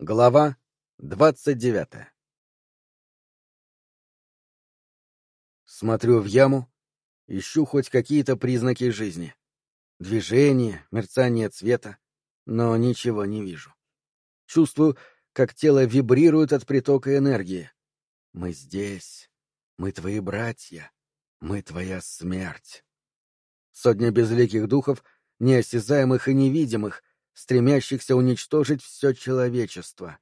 Глава двадцать девятая Смотрю в яму, ищу хоть какие-то признаки жизни. Движение, мерцание цвета, но ничего не вижу. Чувствую, как тело вибрирует от притока энергии. Мы здесь. Мы твои братья. Мы твоя смерть. Сотня безликих духов, неосязаемых и невидимых, стремящихся уничтожить все человечество.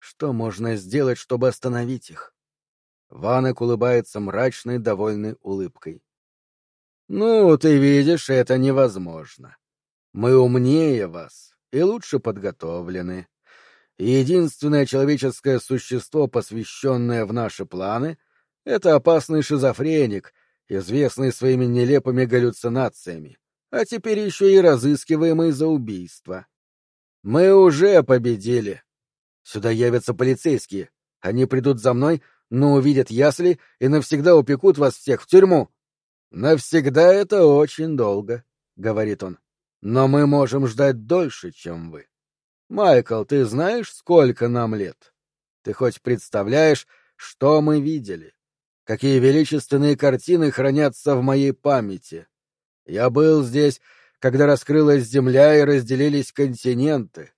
Что можно сделать, чтобы остановить их? Ванек улыбается мрачной, довольной улыбкой. «Ну, ты видишь, это невозможно. Мы умнее вас и лучше подготовлены. единственное человеческое существо, посвященное в наши планы, — это опасный шизофреник, известный своими нелепыми галлюцинациями а теперь еще и разыскиваемый за убийство. Мы уже победили. Сюда явятся полицейские. Они придут за мной, но увидят ясли и навсегда упекут вас всех в тюрьму. Навсегда это очень долго, — говорит он. Но мы можем ждать дольше, чем вы. Майкл, ты знаешь, сколько нам лет? Ты хоть представляешь, что мы видели? Какие величественные картины хранятся в моей памяти? Я был здесь, когда раскрылась земля и разделились континенты,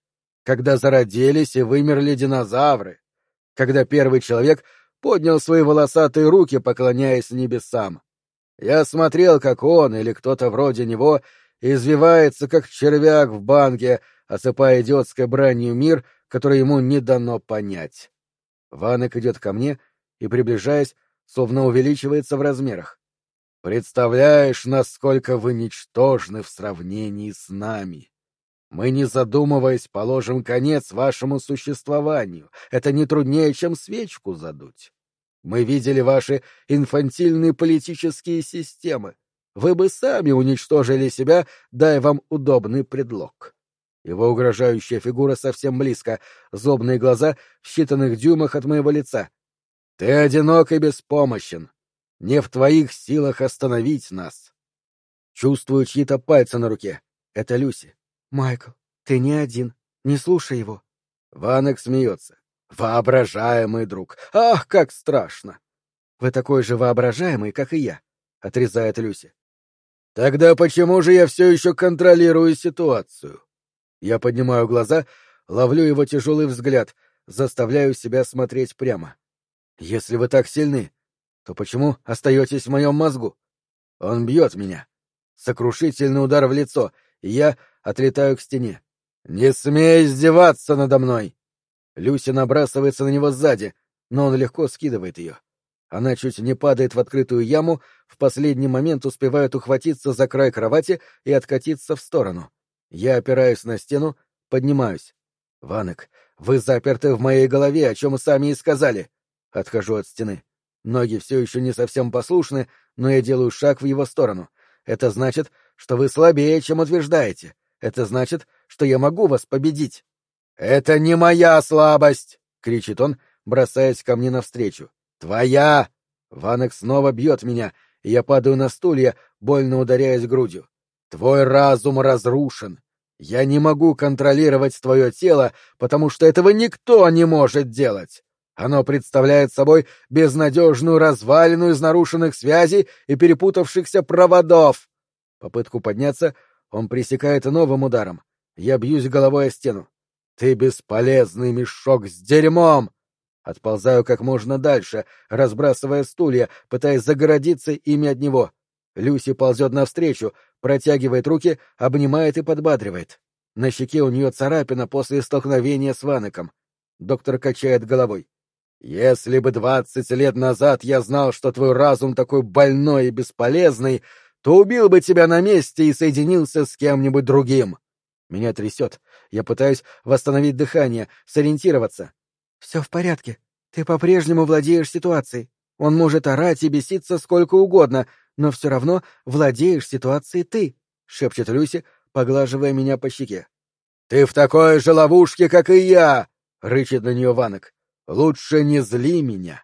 когда зародились и вымерли динозавры, когда первый человек поднял свои волосатые руки, поклоняясь небесам. Я смотрел, как он или кто-то вроде него извивается, как червяк в банке, осыпая идиотской бранью мир, который ему не дано понять. Ванек идет ко мне и, приближаясь, словно увеличивается в размерах. Представляешь, насколько вы ничтожны в сравнении с нами. Мы, не задумываясь, положим конец вашему существованию. Это не труднее, чем свечку задуть. Мы видели ваши инфантильные политические системы. Вы бы сами уничтожили себя, дай вам удобный предлог. Его угрожающая фигура совсем близко, злобные глаза в считанных дюймах от моего лица. Ты одинок и беспомощен. Не в твоих силах остановить нас. Чувствую чьи-то пальцы на руке. Это Люси. Майкл, ты не один. Не слушай его. Ванек смеется. Воображаемый друг. Ах, как страшно. Вы такой же воображаемый, как и я, отрезает Люси. Тогда почему же я все еще контролирую ситуацию? Я поднимаю глаза, ловлю его тяжелый взгляд, заставляю себя смотреть прямо. Если вы так сильны, то почему остаетесь в моем мозгу? Он бьет меня. Сокрушительный удар в лицо, и я отлетаю к стене. «Не смей издеваться надо мной!» Люся набрасывается на него сзади, но он легко скидывает ее. Она чуть не падает в открытую яму, в последний момент успевает ухватиться за край кровати и откатиться в сторону. Я опираюсь на стену, поднимаюсь. «Ванек, вы заперты в моей голове, о чем сами и сказали!» Отхожу от стены. Ноги все еще не совсем послушны, но я делаю шаг в его сторону. Это значит, что вы слабее, чем утверждаете. Это значит, что я могу вас победить. — Это не моя слабость! — кричит он, бросаясь ко мне навстречу. — Твоя! Ванек снова бьет меня, и я падаю на стулья, больно ударяясь грудью. Твой разум разрушен. Я не могу контролировать твое тело, потому что этого никто не может делать. Оно представляет собой безнадежную развалину из нарушенных связей и перепутавшихся проводов. Попытку подняться он пресекает новым ударом. Я бьюсь головой о стену. Ты бесполезный мешок с дерьмом! Отползаю как можно дальше, разбрасывая стулья, пытаясь загородиться ими от него. Люси ползет навстречу, протягивает руки, обнимает и подбадривает. На щеке у нее царапина после столкновения с Ванеком. Доктор качает головой. Если бы двадцать лет назад я знал, что твой разум такой больной и бесполезный, то убил бы тебя на месте и соединился с кем-нибудь другим. Меня трясет. Я пытаюсь восстановить дыхание, сориентироваться. — Все в порядке. Ты по-прежнему владеешь ситуацией. Он может орать и беситься сколько угодно, но все равно владеешь ситуацией ты, — шепчет Люси, поглаживая меня по щеке. — Ты в такой же ловушке, как и я! — рычит на нее Ванок. Лучше не зли меня.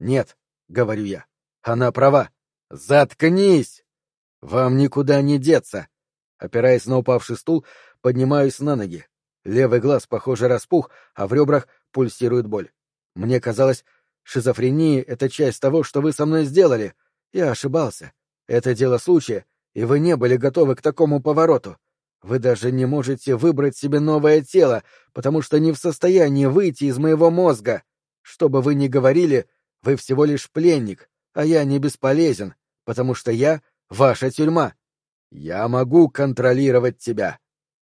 Нет, говорю я. Она права. Заткнись! Вам никуда не деться. Опираясь на упавший стул, поднимаюсь на ноги. Левый глаз, похоже, распух, а в ребрах пульсирует боль. Мне казалось, шизофрения — это часть того, что вы со мной сделали. Я ошибался. Это дело случая, и вы не были готовы к такому повороту. Вы даже не можете выбрать себе новое тело, потому что не в состоянии выйти из моего мозга. Что бы вы ни говорили, вы всего лишь пленник, а я не бесполезен, потому что я — ваша тюрьма. Я могу контролировать тебя.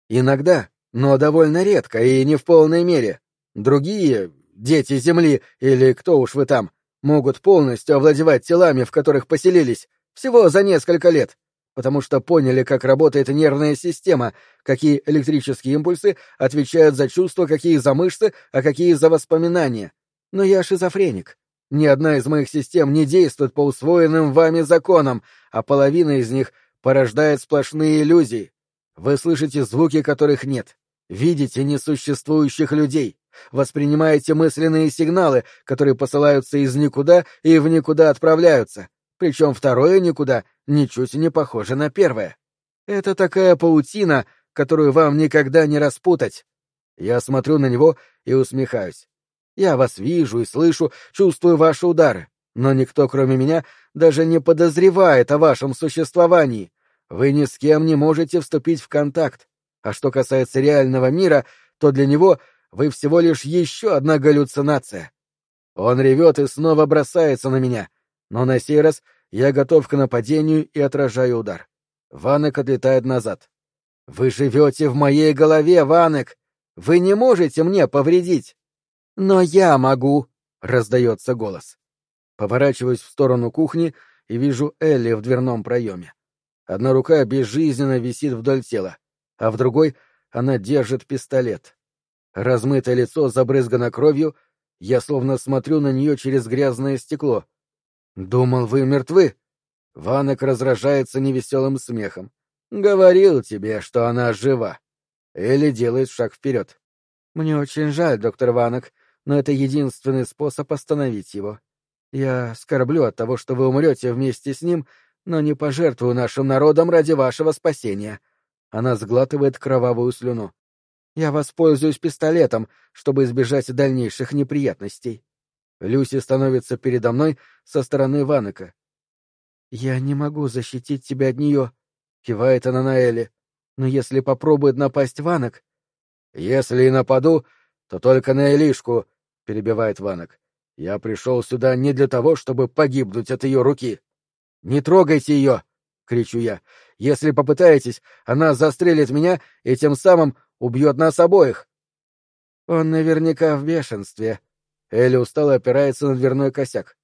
Иногда, но довольно редко и не в полной мере. Другие, дети Земли или кто уж вы там, могут полностью овладевать телами, в которых поселились, всего за несколько лет потому что поняли, как работает нервная система, какие электрические импульсы отвечают за чувства, какие за мышцы, а какие за воспоминания. Но я шизофреник. Ни одна из моих систем не действует по усвоенным вами законам, а половина из них порождает сплошные иллюзии. Вы слышите звуки, которых нет, видите несуществующих людей, воспринимаете мысленные сигналы, которые посылаются из никуда и в никуда отправляются, причем второе никуда ничуть не похоже на первое. Это такая паутина, которую вам никогда не распутать. Я смотрю на него и усмехаюсь. Я вас вижу и слышу, чувствую ваши удары, но никто, кроме меня, даже не подозревает о вашем существовании. Вы ни с кем не можете вступить в контакт. А что касается реального мира, то для него вы всего лишь еще одна галлюцинация. Он ревет и снова бросается на меня, но на сей раз я готов к нападению и отражаю удар. Ванек отлетает назад. «Вы живете в моей голове, Ванек! Вы не можете мне повредить!» «Но я могу!» — раздается голос. Поворачиваюсь в сторону кухни и вижу Элли в дверном проеме. Одна рука безжизненно висит вдоль тела, а в другой она держит пистолет. Размытое лицо забрызгано кровью, я словно смотрю на нее через грязное стекло — «Думал, вы мертвы?» Ванек разражается невеселым смехом. «Говорил тебе, что она жива». Элли делает шаг вперед. «Мне очень жаль, доктор Ванек, но это единственный способ остановить его. Я скорблю от того, что вы умрете вместе с ним, но не пожертвую нашим народом ради вашего спасения». Она сглатывает кровавую слюну. «Я воспользуюсь пистолетом, чтобы избежать дальнейших неприятностей». Люси становится передо мной со стороны Ванека. «Я не могу защитить тебя от нее», — кивает она на Элли. «Но если попробует напасть Ванек...» «Если и нападу, то только на Элишку», — перебивает Ванек. «Я пришел сюда не для того, чтобы погибнуть от ее руки». «Не трогайте ее!» — кричу я. «Если попытаетесь, она застрелит меня и тем самым убьет нас обоих». «Он наверняка в бешенстве», Элли устало опирается на дверной косяк.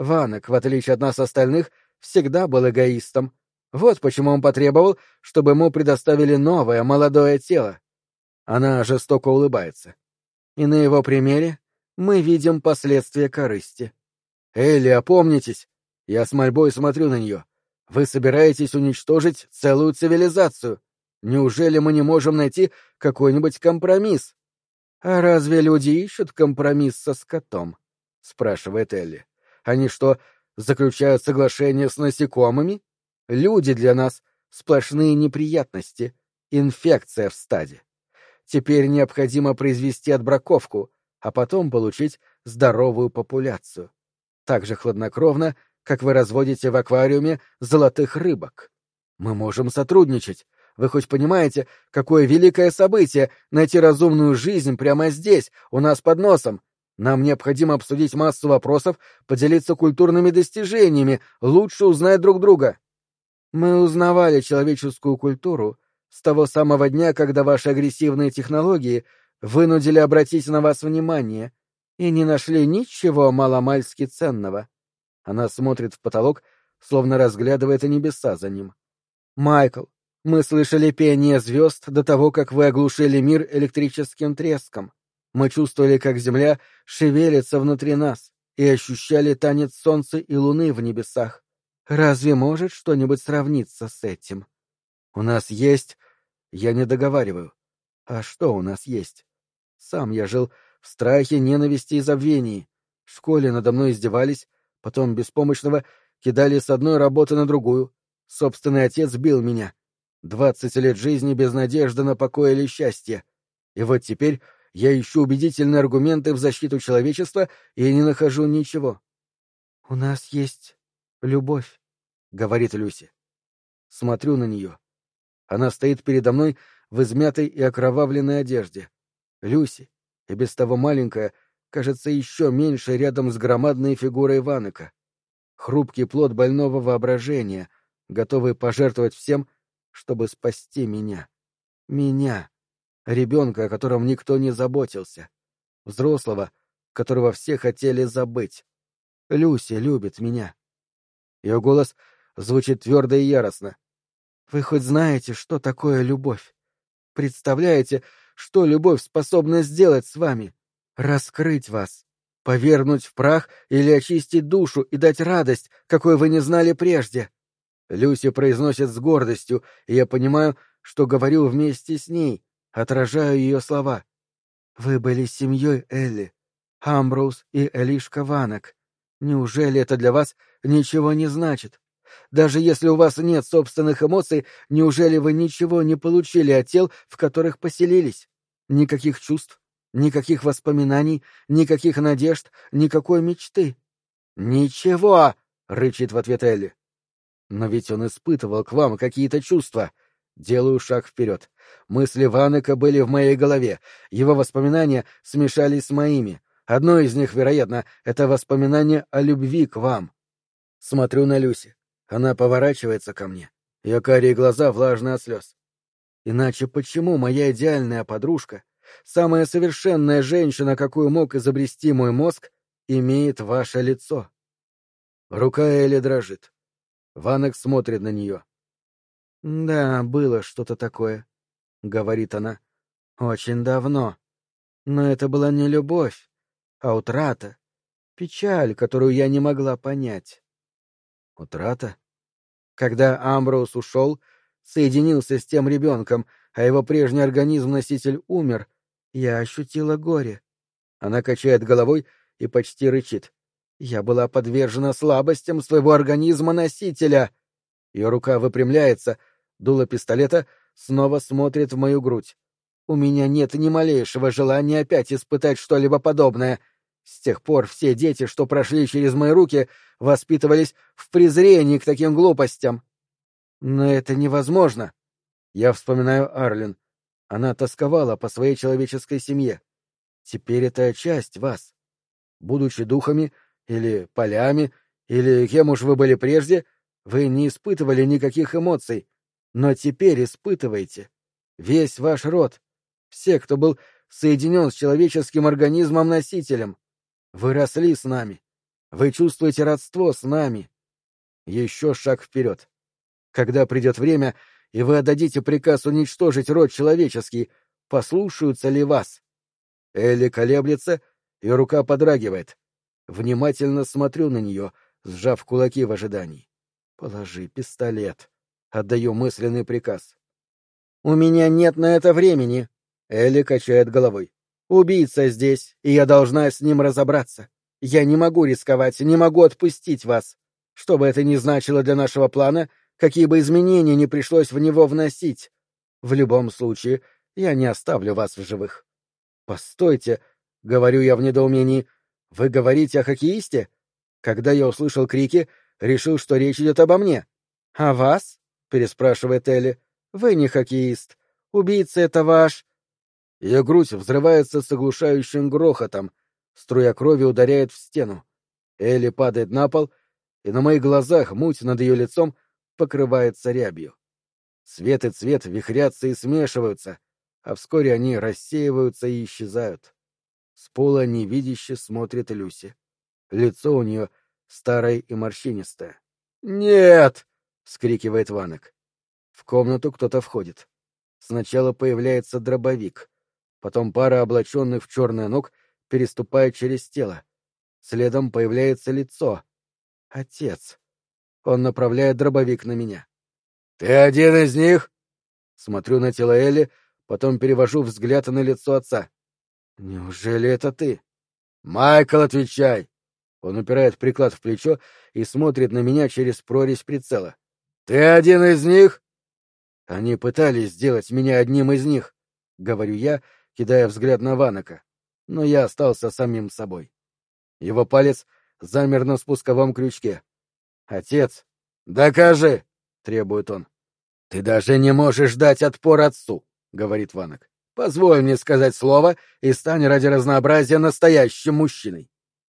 Ванок, в отличие от нас остальных, всегда был эгоистом. Вот почему он потребовал, чтобы ему предоставили новое, молодое тело. Она жестоко улыбается. И на его примере мы видим последствия корысти. «Элли, опомнитесь!» Я с мольбой смотрю на нее. «Вы собираетесь уничтожить целую цивилизацию. Неужели мы не можем найти какой-нибудь компромисс?» «А разве люди ищут компромисс со скотом?» — спрашивает Элли. «Они что, заключают соглашение с насекомыми? Люди для нас — сплошные неприятности, инфекция в стаде. Теперь необходимо произвести отбраковку, а потом получить здоровую популяцию. Так же хладнокровно, как вы разводите в аквариуме золотых рыбок. Мы можем сотрудничать, вы хоть понимаете, какое великое событие найти разумную жизнь прямо здесь, у нас под носом? Нам необходимо обсудить массу вопросов, поделиться культурными достижениями, лучше узнать друг друга. Мы узнавали человеческую культуру с того самого дня, когда ваши агрессивные технологии вынудили обратить на вас внимание и не нашли ничего маломальски ценного. Она смотрит в потолок, словно разглядывает небеса за ним. Майкл, мы слышали пение звезд до того, как вы оглушили мир электрическим треском. Мы чувствовали, как земля шевелится внутри нас, и ощущали танец солнца и луны в небесах. Разве может что-нибудь сравниться с этим? У нас есть... Я не договариваю. А что у нас есть? Сам я жил в страхе, ненависти и забвении. В школе надо мной издевались, потом беспомощного кидали с одной работы на другую. Собственный отец бил меня — Двадцать лет жизни без надежды на покой или счастье. И вот теперь я ищу убедительные аргументы в защиту человечества и не нахожу ничего. — У нас есть любовь, — говорит Люси. Смотрю на нее. Она стоит передо мной в измятой и окровавленной одежде. Люси, и без того маленькая, кажется еще меньше рядом с громадной фигурой Ванека. Хрупкий плод больного воображения, готовый пожертвовать всем, чтобы спасти меня. Меня. Ребенка, о котором никто не заботился. Взрослого, которого все хотели забыть. Люси любит меня. Ее голос звучит твердо и яростно. Вы хоть знаете, что такое любовь? Представляете, что любовь способна сделать с вами? Раскрыть вас, повернуть в прах или очистить душу и дать радость, какой вы не знали прежде. Люси произносит с гордостью, и я понимаю, что говорю вместе с ней, отражаю ее слова. Вы были семьей Элли, Амброуз и Элишка Ванок. Неужели это для вас ничего не значит? Даже если у вас нет собственных эмоций, неужели вы ничего не получили от тел, в которых поселились? Никаких чувств, никаких воспоминаний, никаких надежд, никакой мечты. «Ничего!» — рычит в ответ Элли. «Но ведь он испытывал к вам какие-то чувства. Делаю шаг вперед. Мысли Ванека были в моей голове. Его воспоминания смешались с моими. Одно из них, вероятно, это воспоминание о любви к вам. Смотрю на Люси. Она поворачивается ко мне. Ее карие глаза влажны от слез. Иначе почему моя идеальная подружка, самая совершенная женщина, какую мог изобрести мой мозг, имеет ваше лицо? Рука Эли дрожит. Ванек смотрит на нее. «Да, было что-то такое», — говорит она. «Очень давно. Но это была не любовь, а утрата. Печаль, которую я не могла понять». «Утрата?» Когда Амброуз ушел, соединился с тем ребенком, а его прежний организм-носитель умер, я ощутила горе. Она качает головой и почти рычит. Я была подвержена слабостям своего организма-носителя. Ее рука выпрямляется, дуло пистолета снова смотрит в мою грудь. У меня нет ни малейшего желания опять испытать что-либо подобное. С тех пор все дети, что прошли через мои руки, воспитывались в презрении к таким глупостям. Но это невозможно. Я вспоминаю Арлин. Она тосковала по своей человеческой семье. Теперь это часть вас. Будучи духами или полями, или кем уж вы были прежде, вы не испытывали никаких эмоций, но теперь испытываете. Весь ваш род, все, кто был соединен с человеческим организмом-носителем. Вы росли с нами. Вы чувствуете родство с нами. Еще шаг вперед. Когда придет время, и вы отдадите приказ уничтожить род человеческий, послушаются ли вас? Элли колеблется, и рука подрагивает. Внимательно смотрю на нее, сжав кулаки в ожидании. Положи пистолет. Отдаю мысленный приказ. «У меня нет на это времени», — Элли качает головой. «Убийца здесь, и я должна с ним разобраться. Я не могу рисковать, не могу отпустить вас. Что бы это ни значило для нашего плана, какие бы изменения ни пришлось в него вносить. В любом случае, я не оставлю вас в живых. Постойте, — говорю я в недоумении, — вы говорите о хоккеисте? Когда я услышал крики, решил, что речь идет обо мне. — А вас? — переспрашивает Элли. — Вы не хоккеист. Убийца — это ваш... Ее грудь взрывается с оглушающим грохотом, Струя крови ударяет в стену. Элли падает на пол, и на моих глазах муть над ее лицом покрывается рябью. Свет и цвет вихрятся и смешиваются, а вскоре они рассеиваются и исчезают. С пола невидяще смотрит Люси. Лицо у нее старое и морщинистое. «Нет!» — вскрикивает Ванек. В комнату кто-то входит. Сначала появляется дробовик, потом пара облаченных в черное ног переступает через тело. Следом появляется лицо. Отец. Он направляет дробовик на меня. «Ты один из них?» Смотрю на тело Элли, потом перевожу взгляд на лицо отца. «Неужели это ты?» «Майкл, отвечай!» Он упирает приклад в плечо и смотрит на меня через прорезь прицела. «Ты один из них?» «Они пытались сделать меня одним из них», — говорю я, кидая взгляд на Ванака, но я остался самим собой. Его палец замер на спусковом крючке. «Отец, докажи!» — требует он. «Ты даже не можешь дать отпор отцу», — говорит Ванок. «Позволь мне сказать слово и стань ради разнообразия настоящим мужчиной».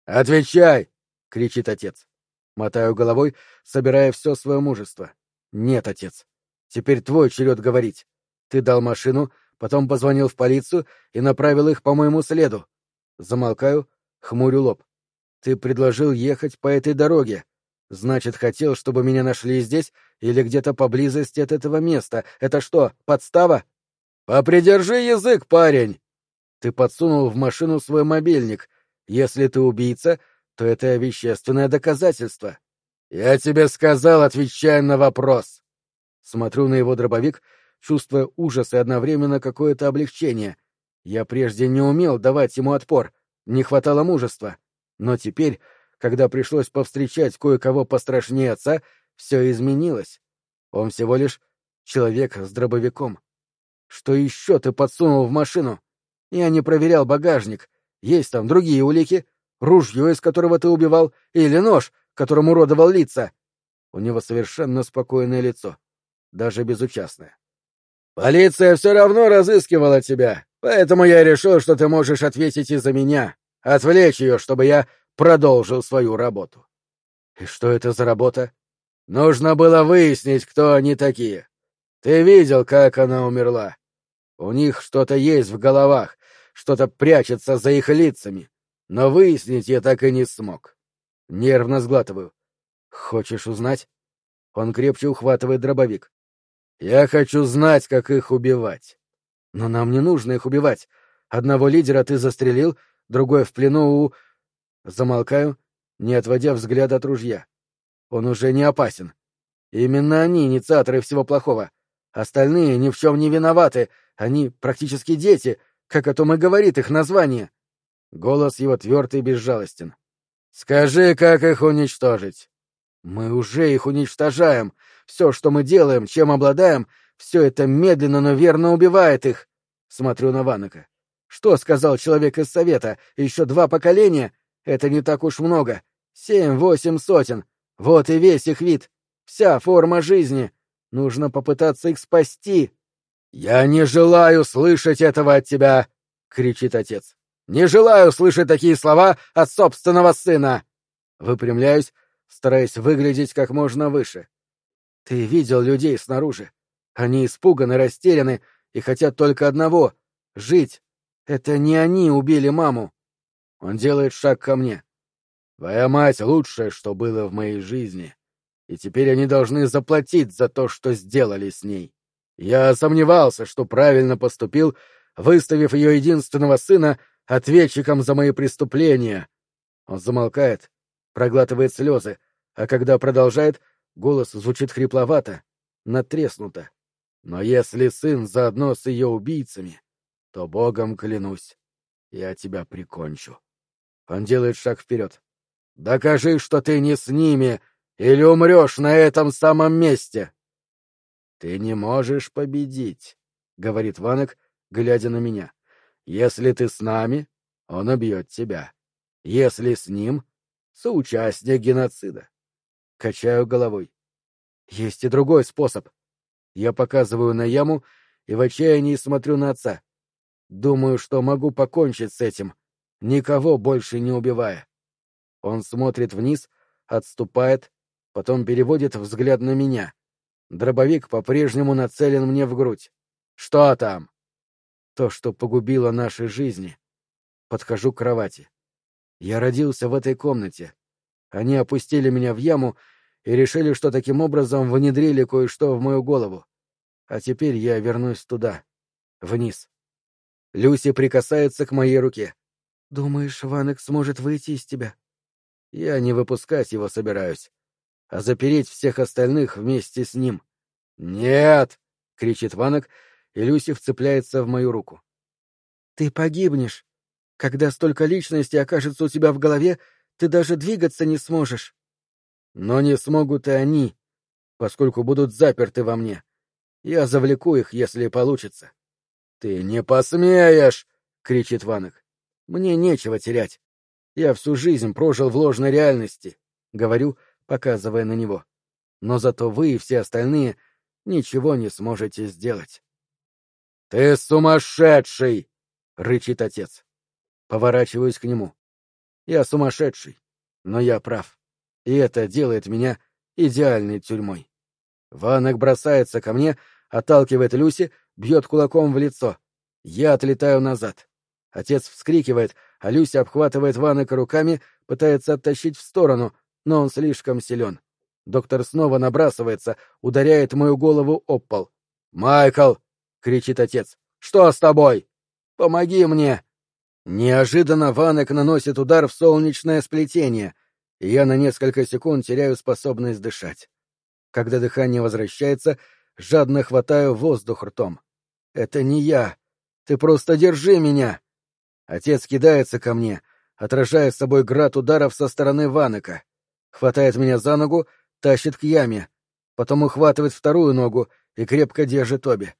«Отвечай!» — кричит отец. Мотаю головой, собирая все свое мужество. «Нет, отец. Теперь твой черед говорить. Ты дал машину, потом позвонил в полицию и направил их по моему следу. Замолкаю, хмурю лоб. Ты предложил ехать по этой дороге. Значит, хотел, чтобы меня нашли здесь или где-то поблизости от этого места. Это что, подстава? Попридержи язык, парень! Ты подсунул в машину свой мобильник. Если ты убийца, то это вещественное доказательство. Я тебе сказал, отвечай на вопрос. Смотрю на его дробовик, чувствуя ужас и одновременно какое-то облегчение. Я прежде не умел давать ему отпор, не хватало мужества. Но теперь, когда пришлось повстречать кое-кого пострашнее отца, все изменилось. Он всего лишь человек с дробовиком. Что еще ты подсунул в машину? Я не проверял багажник. Есть там другие улики, ружье, из которого ты убивал, или нож, которым уродовал лица. У него совершенно спокойное лицо, даже безучастное. Полиция все равно разыскивала тебя, поэтому я решил, что ты можешь ответить и за меня, отвлечь ее, чтобы я продолжил свою работу. И что это за работа? Нужно было выяснить, кто они такие. Ты видел, как она умерла. У них что-то есть в головах, что-то прячется за их лицами. Но выяснить я так и не смог. Нервно сглатываю. Хочешь узнать? Он крепче ухватывает дробовик. Я хочу знать, как их убивать. Но нам не нужно их убивать. Одного лидера ты застрелил, другой в плену у... Замолкаю, не отводя взгляд от ружья. Он уже не опасен. Именно они инициаторы всего плохого. Остальные ни в чем не виноваты. Они практически дети, как о том и говорит их название. Голос его твердый и безжалостен. «Скажи, как их уничтожить?» «Мы уже их уничтожаем. Все, что мы делаем, чем обладаем, все это медленно, но верно убивает их». Смотрю на Ванока. «Что сказал человек из Совета? Еще два поколения? Это не так уж много. Семь-восемь сотен. Вот и весь их вид. Вся форма жизни. Нужно попытаться их спасти». «Я не желаю слышать этого от тебя!» — кричит отец. Не желаю слышать такие слова от собственного сына. Выпрямляюсь, стараясь выглядеть как можно выше. Ты видел людей снаружи. Они испуганы, растеряны и хотят только одного — жить. Это не они убили маму. Он делает шаг ко мне. Твоя мать — лучшее, что было в моей жизни. И теперь они должны заплатить за то, что сделали с ней. Я сомневался, что правильно поступил, выставив ее единственного сына ответчиком за мои преступления. Он замолкает, проглатывает слезы, а когда продолжает, голос звучит хрипловато, натреснуто. Но если сын заодно с ее убийцами, то богом клянусь, я тебя прикончу. Он делает шаг вперед. Докажи, что ты не с ними, или умрешь на этом самом месте. Ты не можешь победить, говорит Ванок, глядя на меня. Если ты с нами, он убьет тебя. Если с ним — соучастник геноцида. Качаю головой. Есть и другой способ. Я показываю на яму и в отчаянии смотрю на отца. Думаю, что могу покончить с этим, никого больше не убивая. Он смотрит вниз, отступает, потом переводит взгляд на меня. Дробовик по-прежнему нацелен мне в грудь. Что там? То, что погубило наши жизни. Подхожу к кровати. Я родился в этой комнате. Они опустили меня в яму и решили, что таким образом внедрили кое-что в мою голову. А теперь я вернусь туда, вниз. Люси прикасается к моей руке. «Думаешь, Ванек сможет выйти из тебя?» Я не выпускать его собираюсь, а запереть всех остальных вместе с ним. «Нет!» — кричит Ванек и Люси вцепляется в мою руку. «Ты погибнешь. Когда столько личностей окажется у тебя в голове, ты даже двигаться не сможешь». «Но не смогут и они, поскольку будут заперты во мне. Я завлеку их, если получится». «Ты не посмеешь!» кричит Ванок. «Мне нечего терять. Я всю жизнь прожил в ложной реальности», — говорю, показывая на него. «Но зато вы и все остальные ничего не сможете сделать». «Ты сумасшедший!» — рычит отец. Поворачиваюсь к нему. «Я сумасшедший, но я прав. И это делает меня идеальной тюрьмой». Ванок бросается ко мне, отталкивает Люси, бьет кулаком в лицо. Я отлетаю назад. Отец вскрикивает, а Люся обхватывает Ванока руками, пытается оттащить в сторону, но он слишком силен. Доктор снова набрасывается, ударяет мою голову об пол. «Майкл!» — кричит отец. «Что с тобой? Помоги мне!» Неожиданно Ванек наносит удар в солнечное сплетение, и я на несколько секунд теряю способность дышать. Когда дыхание возвращается, жадно хватаю воздух ртом. «Это не я. Ты просто держи меня!» Отец кидается ко мне, отражая с собой град ударов со стороны Ванека. Хватает меня за ногу, тащит к яме. Потом ухватывает вторую ногу и крепко держит обе.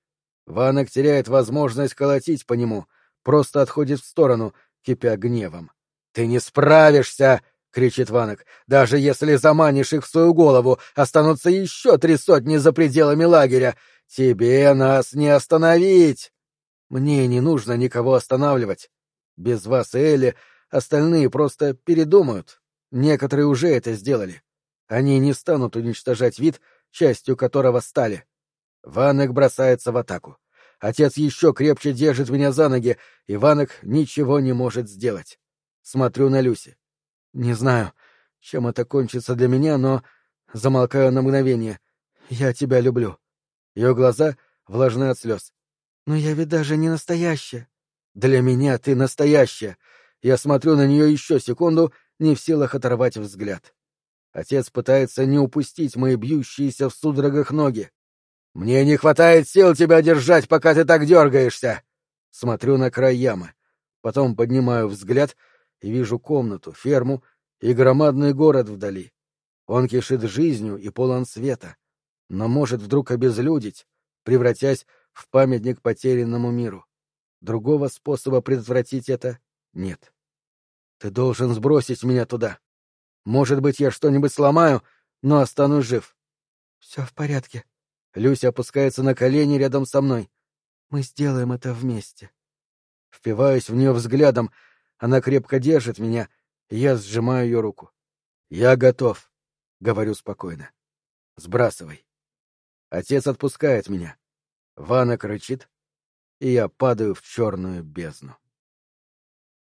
Ванек теряет возможность колотить по нему, просто отходит в сторону, кипя гневом. «Ты не справишься!» — кричит Ванек. «Даже если заманишь их в свою голову, останутся еще три сотни за пределами лагеря. Тебе нас не остановить!» Мне не нужно никого останавливать. Без вас и Элли остальные просто передумают. Некоторые уже это сделали. Они не станут уничтожать вид, частью которого стали. Ванек бросается в атаку. Отец еще крепче держит меня за ноги, и Ванек ничего не может сделать. Смотрю на Люси. Не знаю, чем это кончится для меня, но... Замолкаю на мгновение. Я тебя люблю. Ее глаза влажны от слез. Но я ведь даже не настоящая. Для меня ты настоящая. Я смотрю на нее еще секунду, не в силах оторвать взгляд. Отец пытается не упустить мои бьющиеся в судорогах ноги. «Мне не хватает сил тебя держать, пока ты так дергаешься!» Смотрю на край ямы. Потом поднимаю взгляд и вижу комнату, ферму и громадный город вдали. Он кишит жизнью и полон света, но может вдруг обезлюдить, превратясь в памятник потерянному миру. Другого способа предотвратить это нет. Ты должен сбросить меня туда. Может быть, я что-нибудь сломаю, но останусь жив. Все в порядке. Люся опускается на колени рядом со мной. Мы сделаем это вместе. Впиваюсь в нее взглядом. Она крепко держит меня, и я сжимаю ее руку. Я готов, говорю спокойно. Сбрасывай. Отец отпускает меня. Ванок рычит, и я падаю в черную бездну.